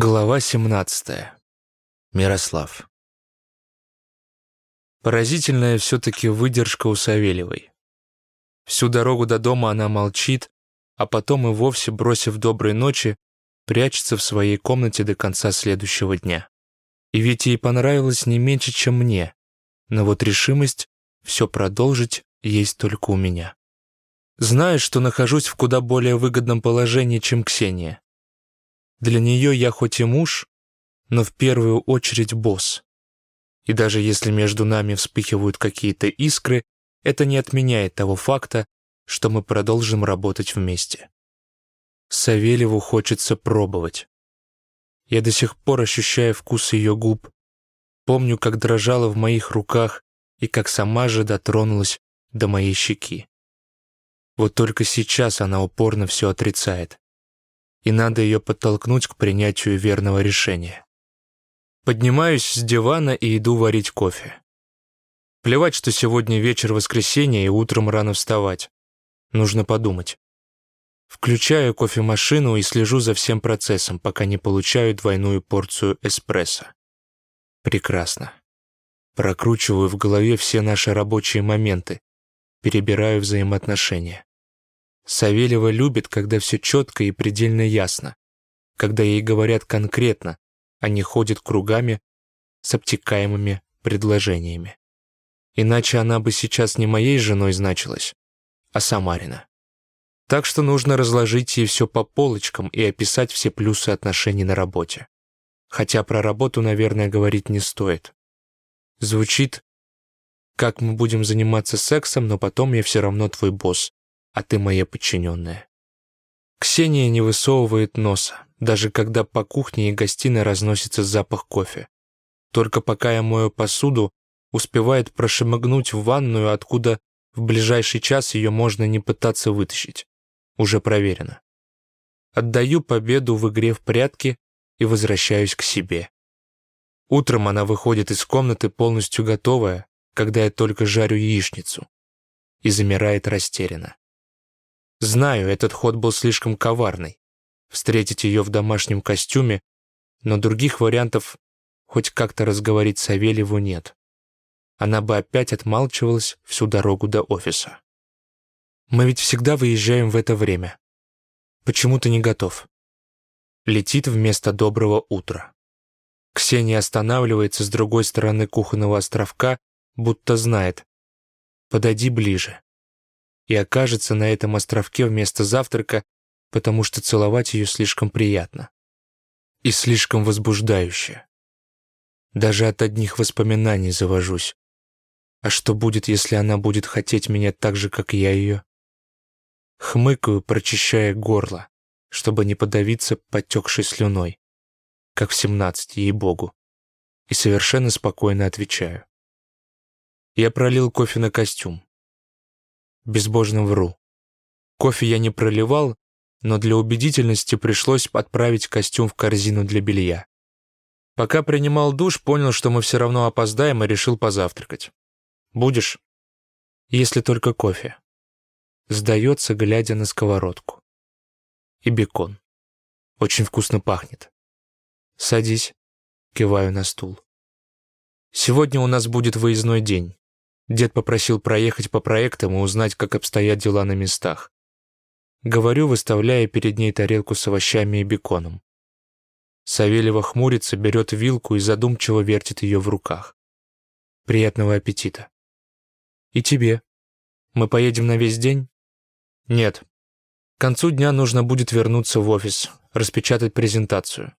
Глава 17. Мирослав. Поразительная все-таки выдержка у Савельевой. Всю дорогу до дома она молчит, а потом и вовсе, бросив доброй ночи, прячется в своей комнате до конца следующего дня. И ведь ей понравилось не меньше, чем мне, но вот решимость все продолжить есть только у меня. Знаю, что нахожусь в куда более выгодном положении, чем Ксения. Для нее я хоть и муж, но в первую очередь босс. И даже если между нами вспыхивают какие-то искры, это не отменяет того факта, что мы продолжим работать вместе. Савельеву хочется пробовать. Я до сих пор ощущаю вкус ее губ, помню, как дрожала в моих руках и как сама же дотронулась до моей щеки. Вот только сейчас она упорно все отрицает и надо ее подтолкнуть к принятию верного решения. Поднимаюсь с дивана и иду варить кофе. Плевать, что сегодня вечер воскресенья и утром рано вставать. Нужно подумать. Включаю кофемашину и слежу за всем процессом, пока не получаю двойную порцию эспрессо. Прекрасно. Прокручиваю в голове все наши рабочие моменты, перебираю взаимоотношения. Савельева любит, когда все четко и предельно ясно, когда ей говорят конкретно, а не ходят кругами с обтекаемыми предложениями. Иначе она бы сейчас не моей женой значилась, а Самарина. Так что нужно разложить ей все по полочкам и описать все плюсы отношений на работе. Хотя про работу, наверное, говорить не стоит. Звучит, как мы будем заниматься сексом, но потом я все равно твой босс, а ты моя подчиненная. Ксения не высовывает носа, даже когда по кухне и гостиной разносится запах кофе. Только пока я мою посуду, успевает прошмыгнуть в ванную, откуда в ближайший час ее можно не пытаться вытащить. Уже проверено. Отдаю победу в игре в прятки и возвращаюсь к себе. Утром она выходит из комнаты полностью готовая, когда я только жарю яичницу, и замирает растерянно. Знаю, этот ход был слишком коварный. Встретить ее в домашнем костюме, но других вариантов хоть как-то разговорить Савельеву нет. Она бы опять отмалчивалась всю дорогу до офиса. Мы ведь всегда выезжаем в это время. Почему ты не готов? Летит вместо доброго утра. Ксения останавливается с другой стороны кухонного островка, будто знает. Подойди ближе и окажется на этом островке вместо завтрака, потому что целовать ее слишком приятно и слишком возбуждающе. Даже от одних воспоминаний завожусь. А что будет, если она будет хотеть меня так же, как я ее? Хмыкаю, прочищая горло, чтобы не подавиться потекшей слюной, как в семнадцать, ей-богу, и совершенно спокойно отвечаю. Я пролил кофе на костюм безбожно вру. Кофе я не проливал, но для убедительности пришлось отправить костюм в корзину для белья. Пока принимал душ, понял, что мы все равно опоздаем, и решил позавтракать. «Будешь?» «Если только кофе». Сдается, глядя на сковородку. И бекон. Очень вкусно пахнет. «Садись», — киваю на стул. «Сегодня у нас будет выездной день. Дед попросил проехать по проектам и узнать, как обстоят дела на местах. Говорю, выставляя перед ней тарелку с овощами и беконом. Савельева хмурится, берет вилку и задумчиво вертит ее в руках. Приятного аппетита. И тебе. Мы поедем на весь день? Нет. К концу дня нужно будет вернуться в офис, распечатать презентацию.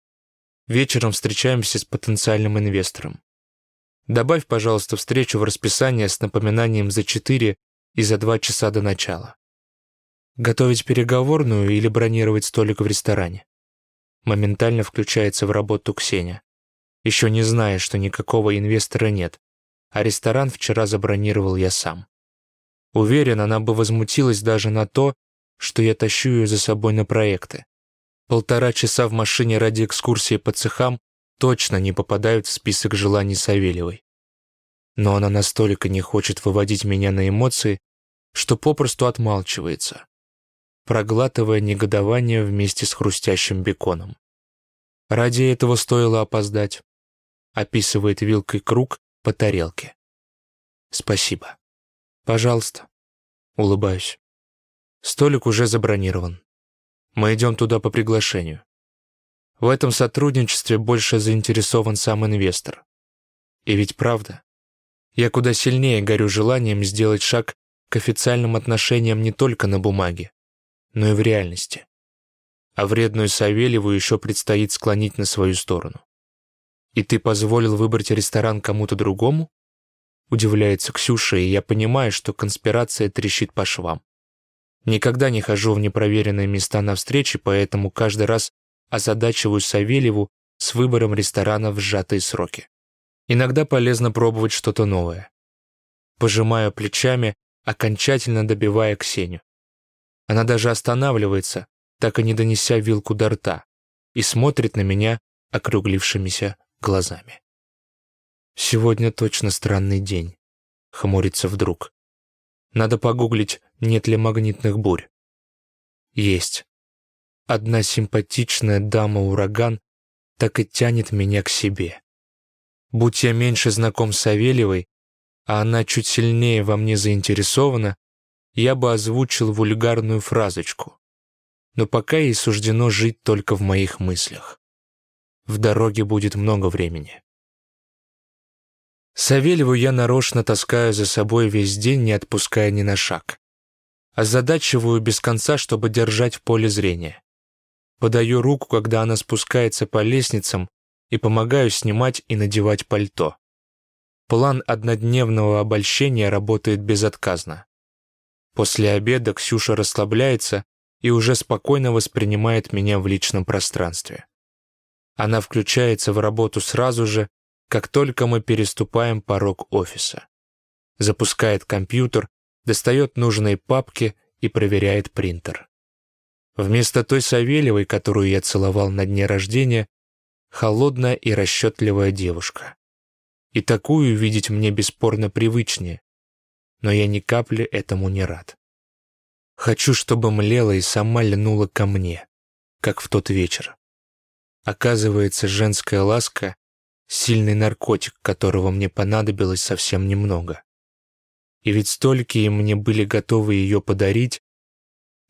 Вечером встречаемся с потенциальным инвестором. Добавь, пожалуйста, встречу в расписание с напоминанием за 4 и за 2 часа до начала. Готовить переговорную или бронировать столик в ресторане? Моментально включается в работу Ксения. Еще не зная, что никакого инвестора нет, а ресторан вчера забронировал я сам. Уверен, она бы возмутилась даже на то, что я тащу ее за собой на проекты. Полтора часа в машине ради экскурсии по цехам точно не попадают в список желаний Савельевой. Но она настолько не хочет выводить меня на эмоции, что попросту отмалчивается, проглатывая негодование вместе с хрустящим беконом. Ради этого стоило опоздать. Описывает вилкой круг по тарелке. Спасибо. Пожалуйста. Улыбаюсь. Столик уже забронирован. Мы идем туда по приглашению. В этом сотрудничестве больше заинтересован сам инвестор. И ведь правда, я куда сильнее горю желанием сделать шаг к официальным отношениям не только на бумаге, но и в реальности. А вредную Савельеву еще предстоит склонить на свою сторону. «И ты позволил выбрать ресторан кому-то другому?» Удивляется Ксюша, и я понимаю, что конспирация трещит по швам. Никогда не хожу в непроверенные места на встречи, поэтому каждый раз озадачиваю Савельеву с выбором ресторанов в сжатые сроки. Иногда полезно пробовать что-то новое. Пожимаю плечами, окончательно добивая Ксению. Она даже останавливается, так и не донеся вилку до рта, и смотрит на меня округлившимися глазами. Сегодня точно странный день. Хмурится вдруг. Надо погуглить, нет ли магнитных бурь. Есть. Одна симпатичная дама-ураган так и тянет меня к себе. Будь я меньше знаком с Савельевой, а она чуть сильнее во мне заинтересована, я бы озвучил вульгарную фразочку. Но пока ей суждено жить только в моих мыслях. В дороге будет много времени. Савельеву я нарочно таскаю за собой весь день, не отпуская ни на шаг. Озадачиваю без конца, чтобы держать в поле зрения. Подаю руку, когда она спускается по лестницам, и помогаю снимать и надевать пальто. План однодневного обольщения работает безотказно. После обеда Ксюша расслабляется и уже спокойно воспринимает меня в личном пространстве. Она включается в работу сразу же, как только мы переступаем порог офиса. Запускает компьютер, достает нужные папки и проверяет принтер. Вместо той Савельевой, которую я целовал на дне рождения, холодная и расчетливая девушка. И такую видеть мне бесспорно привычнее, но я ни капли этому не рад. Хочу, чтобы млела и сама льнула ко мне, как в тот вечер. Оказывается, женская ласка — сильный наркотик, которого мне понадобилось совсем немного. И ведь столькие мне были готовы ее подарить,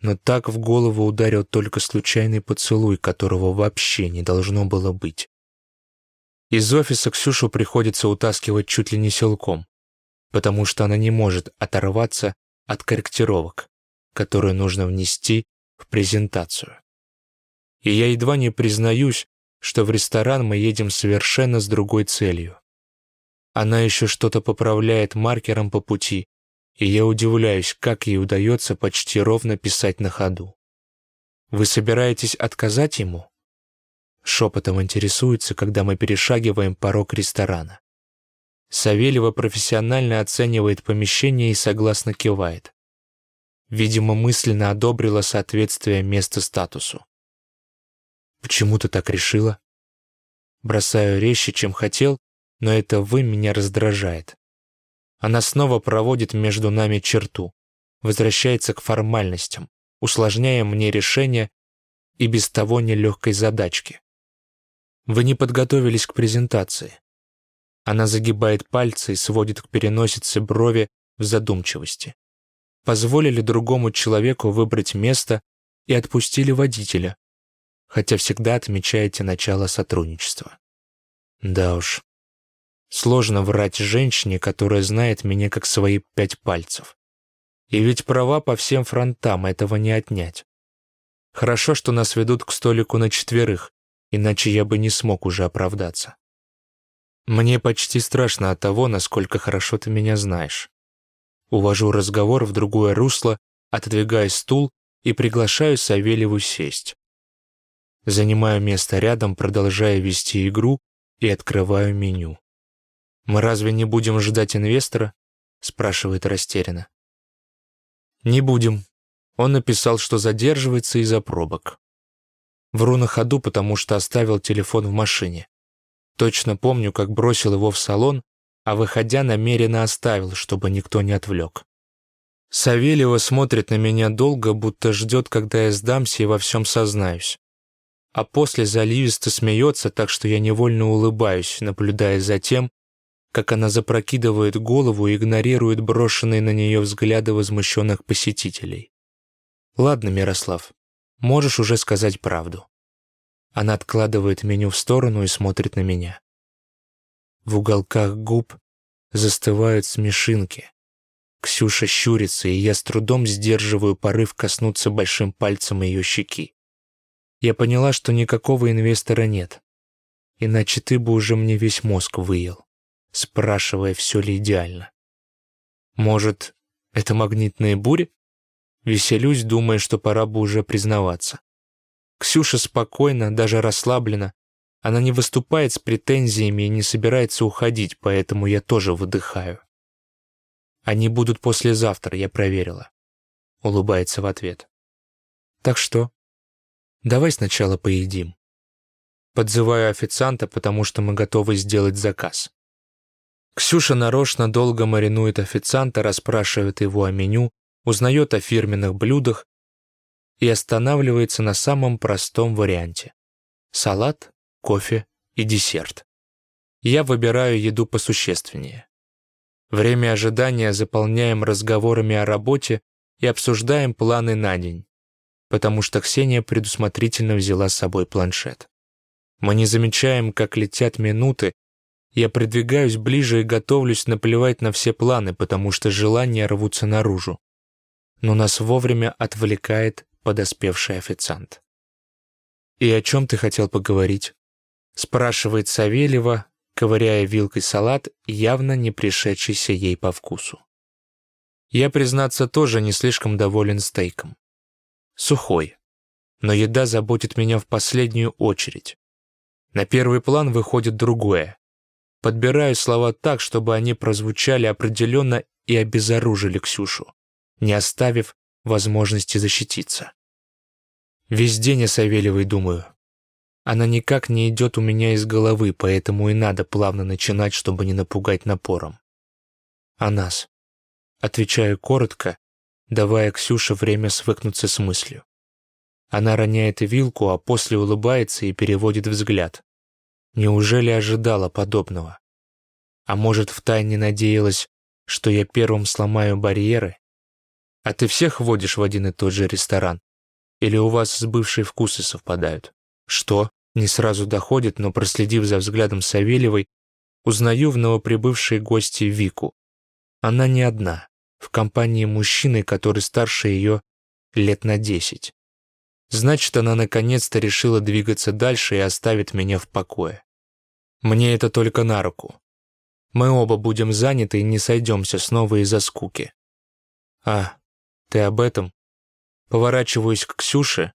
но так в голову ударил только случайный поцелуй, которого вообще не должно было быть. Из офиса Ксюшу приходится утаскивать чуть ли не силком, потому что она не может оторваться от корректировок, которые нужно внести в презентацию. И я едва не признаюсь, что в ресторан мы едем совершенно с другой целью. Она еще что-то поправляет маркером по пути, и я удивляюсь, как ей удается почти ровно писать на ходу. «Вы собираетесь отказать ему?» Шепотом интересуется, когда мы перешагиваем порог ресторана. Савельева профессионально оценивает помещение и согласно кивает. Видимо, мысленно одобрила соответствие места статусу. «Почему ты так решила?» Бросаю резче, чем хотел, но это «вы» меня раздражает. Она снова проводит между нами черту, возвращается к формальностям, усложняя мне решение и без того нелегкой задачки. Вы не подготовились к презентации. Она загибает пальцы и сводит к переносице брови в задумчивости. Позволили другому человеку выбрать место и отпустили водителя, хотя всегда отмечаете начало сотрудничества. Да уж, Сложно врать женщине, которая знает меня как свои пять пальцев. И ведь права по всем фронтам, этого не отнять. Хорошо, что нас ведут к столику на четверых, иначе я бы не смог уже оправдаться. Мне почти страшно от того, насколько хорошо ты меня знаешь. Увожу разговор в другое русло, отодвигаю стул и приглашаю Савельеву сесть. Занимаю место рядом, продолжая вести игру и открываю меню. «Мы разве не будем ждать инвестора?» — спрашивает растерянно. «Не будем». Он написал, что задерживается из-за пробок. Вру на ходу, потому что оставил телефон в машине. Точно помню, как бросил его в салон, а выходя намеренно оставил, чтобы никто не отвлек. Савельева смотрит на меня долго, будто ждет, когда я сдамся и во всем сознаюсь. а после заливисто смеется, так что я невольно улыбаюсь, наблюдая за тем, как она запрокидывает голову и игнорирует брошенные на нее взгляды возмущенных посетителей. «Ладно, Мирослав, можешь уже сказать правду». Она откладывает меню в сторону и смотрит на меня. В уголках губ застывают смешинки. Ксюша щурится, и я с трудом сдерживаю порыв коснуться большим пальцем ее щеки. Я поняла, что никакого инвестора нет. Иначе ты бы уже мне весь мозг выел, спрашивая, все ли идеально. Может, это магнитные бури? Веселюсь, думая, что пора бы уже признаваться. Ксюша спокойна, даже расслаблена. Она не выступает с претензиями и не собирается уходить, поэтому я тоже выдыхаю. Они будут послезавтра, я проверила. Улыбается в ответ. Так что, давай сначала поедим. Подзываю официанта, потому что мы готовы сделать заказ. Ксюша нарочно долго маринует официанта, расспрашивает его о меню, узнает о фирменных блюдах и останавливается на самом простом варианте. Салат, кофе и десерт. Я выбираю еду посущественнее. Время ожидания заполняем разговорами о работе и обсуждаем планы на день, потому что Ксения предусмотрительно взяла с собой планшет. Мы не замечаем, как летят минуты, я придвигаюсь ближе и готовлюсь наплевать на все планы, потому что желания рвутся наружу. Но нас вовремя отвлекает подоспевший официант. «И о чем ты хотел поговорить?» спрашивает Савельева, ковыряя вилкой салат, явно не пришедшийся ей по вкусу. Я, признаться, тоже не слишком доволен стейком. Сухой. Но еда заботит меня в последнюю очередь. На первый план выходит другое. Подбираю слова так, чтобы они прозвучали определенно и обезоружили Ксюшу, не оставив возможности защититься. Весь день о Савельевой думаю, она никак не идет у меня из головы, поэтому и надо плавно начинать, чтобы не напугать напором. А нас. Отвечаю коротко, давая Ксюше время свыкнуться с мыслью. Она роняет вилку, а после улыбается и переводит взгляд. Неужели ожидала подобного? А может, втайне надеялась, что я первым сломаю барьеры? А ты всех водишь в один и тот же ресторан? Или у вас с бывшей вкусы совпадают? Что? Не сразу доходит, но проследив за взглядом Савельевой, узнаю в новоприбывшей гости Вику. Она не одна, в компании мужчины, который старше ее лет на десять. Значит, она наконец-то решила двигаться дальше и оставит меня в покое. Мне это только на руку. Мы оба будем заняты и не сойдемся снова из-за скуки. А, ты об этом? Поворачиваюсь к Ксюше,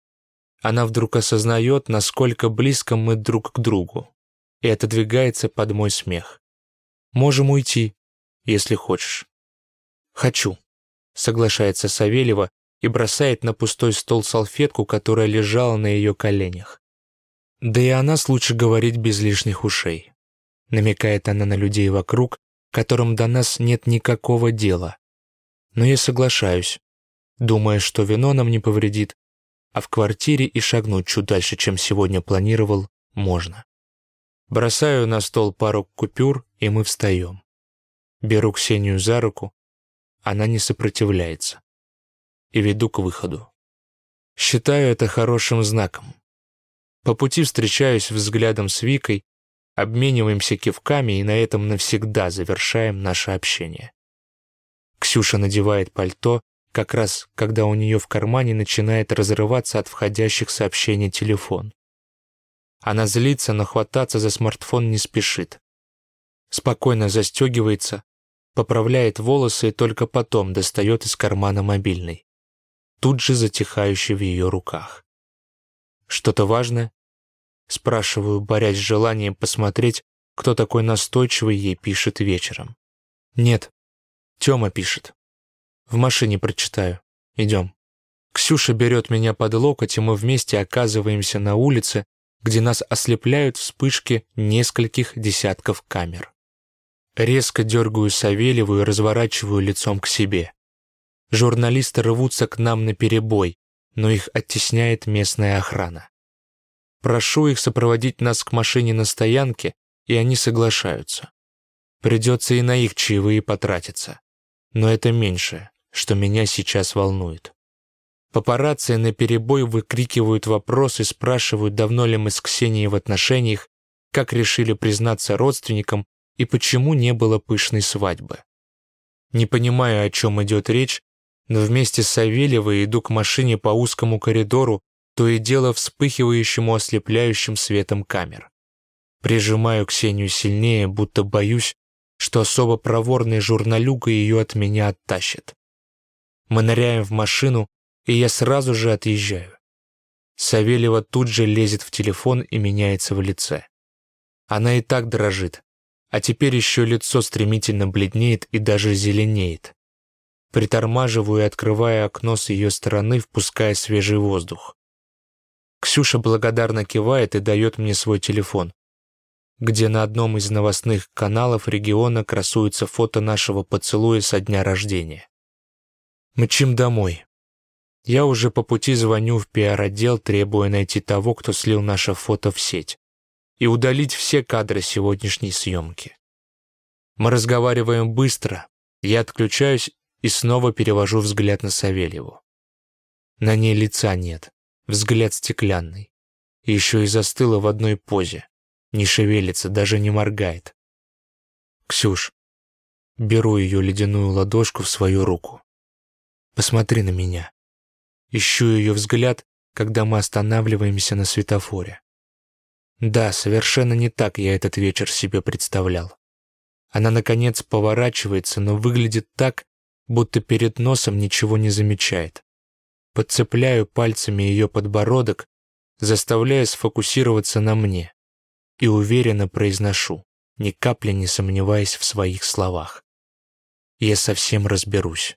она вдруг осознает, насколько близко мы друг к другу, и отодвигается под мой смех. «Можем уйти, если хочешь». «Хочу», — соглашается Савельева и бросает на пустой стол салфетку, которая лежала на ее коленях. Да и о нас лучше говорить без лишних ушей. Намекает она на людей вокруг, которым до нас нет никакого дела. Но я соглашаюсь, думая, что вино нам не повредит, а в квартире и шагнуть чуть дальше, чем сегодня планировал, можно. Бросаю на стол пару купюр, и мы встаем. Беру Ксению за руку, она не сопротивляется. И веду к выходу. Считаю это хорошим знаком. По пути встречаюсь взглядом с Викой, обмениваемся кивками и на этом навсегда завершаем наше общение. Ксюша надевает пальто, как раз когда у нее в кармане начинает разрываться от входящих сообщений телефон. Она злится, но хвататься за смартфон не спешит. Спокойно застегивается, поправляет волосы и только потом достает из кармана мобильный, тут же затихающий в ее руках. «Что-то важное?» Спрашиваю, борясь с желанием посмотреть, кто такой настойчивый ей пишет вечером. «Нет, Тёма пишет». В машине прочитаю. Идем. Ксюша берет меня под локоть, и мы вместе оказываемся на улице, где нас ослепляют вспышки нескольких десятков камер. Резко дергаю Савельеву и разворачиваю лицом к себе. Журналисты рвутся к нам на перебой, но их оттесняет местная охрана. Прошу их сопроводить нас к машине на стоянке, и они соглашаются. Придется и на их чаевые потратиться. Но это меньшее, что меня сейчас волнует. Папарацци наперебой выкрикивают вопросы, спрашивают, давно ли мы с Ксенией в отношениях, как решили признаться родственникам и почему не было пышной свадьбы. Не понимаю, о чем идет речь, но вместе с Савельевой иду к машине по узкому коридору, то и дело вспыхивающему ослепляющим светом камер. Прижимаю Ксению сильнее, будто боюсь, что особо проворный журналюга ее от меня оттащит. Мы ныряем в машину, и я сразу же отъезжаю. Савельева тут же лезет в телефон и меняется в лице. Она и так дрожит, а теперь еще лицо стремительно бледнеет и даже зеленеет. Притормаживаю и открываю окно с ее стороны, впуская свежий воздух. Ксюша благодарно кивает и дает мне свой телефон, где на одном из новостных каналов региона красуется фото нашего поцелуя со дня рождения. Мчим домой. Я уже по пути звоню в пиар-отдел, требуя найти того, кто слил наше фото в сеть, и удалить все кадры сегодняшней съемки. Мы разговариваем быстро, я отключаюсь и снова перевожу взгляд на Савельеву. На ней лица нет, взгляд стеклянный. Еще и застыла в одной позе, не шевелится, даже не моргает. «Ксюш», беру ее ледяную ладошку в свою руку. «Посмотри на меня». Ищу ее взгляд, когда мы останавливаемся на светофоре. Да, совершенно не так я этот вечер себе представлял. Она, наконец, поворачивается, но выглядит так, будто перед носом ничего не замечает. Подцепляю пальцами ее подбородок, заставляя сфокусироваться на мне, и уверенно произношу, ни капли не сомневаясь в своих словах. Я совсем разберусь.